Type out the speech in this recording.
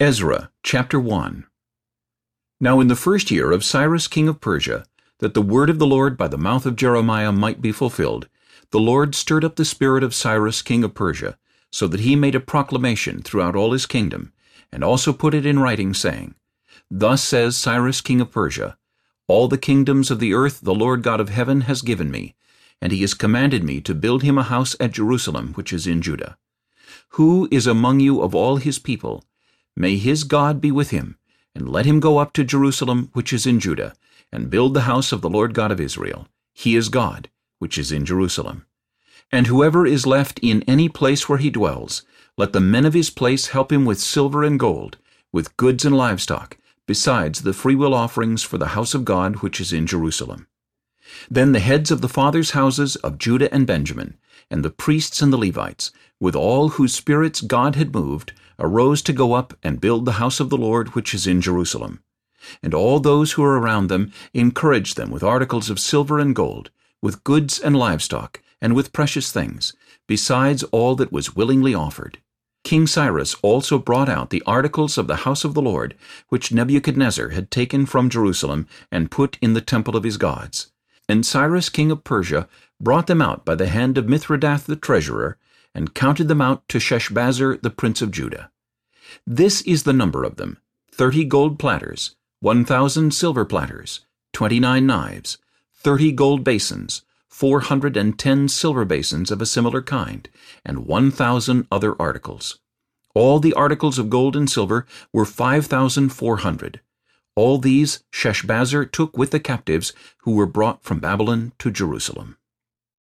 Ezra chapter 1 Now in the first year of Cyrus king of Persia, that the word of the Lord by the mouth of Jeremiah might be fulfilled, the Lord stirred up the spirit of Cyrus king of Persia, so that he made a proclamation throughout all his kingdom, and also put it in writing, saying, Thus says Cyrus king of Persia, All the kingdoms of the earth the Lord God of heaven has given me, and he has commanded me to build him a house at Jerusalem which is in Judah. Who is among you of all his people, May his God be with him, and let him go up to Jerusalem which is in Judah, and build the house of the Lord God of Israel. He is God, which is in Jerusalem. And whoever is left in any place where he dwells, let the men of his place help him with silver and gold, with goods and livestock, besides the freewill offerings for the house of God which is in Jerusalem. Then the heads of the fathers' houses of Judah and Benjamin, and the priests and the Levites, with all whose spirits God had moved, arose to go up and build the house of the Lord which is in Jerusalem. And all those who were around them encouraged them with articles of silver and gold, with goods and livestock, and with precious things, besides all that was willingly offered. King Cyrus also brought out the articles of the house of the Lord, which Nebuchadnezzar had taken from Jerusalem and put in the temple of his gods. And Cyrus king of Persia brought them out by the hand of Mithredath the treasurer, and counted them out to Sheshbazzar the prince of Judah. This is the number of them, thirty gold platters, one thousand silver platters, twenty-nine knives, thirty gold basins, four hundred and ten silver basins of a similar kind, and one thousand other articles. All the articles of gold and silver were five thousand four hundred. All these Sheshbazzar took with the captives who were brought from Babylon to Jerusalem.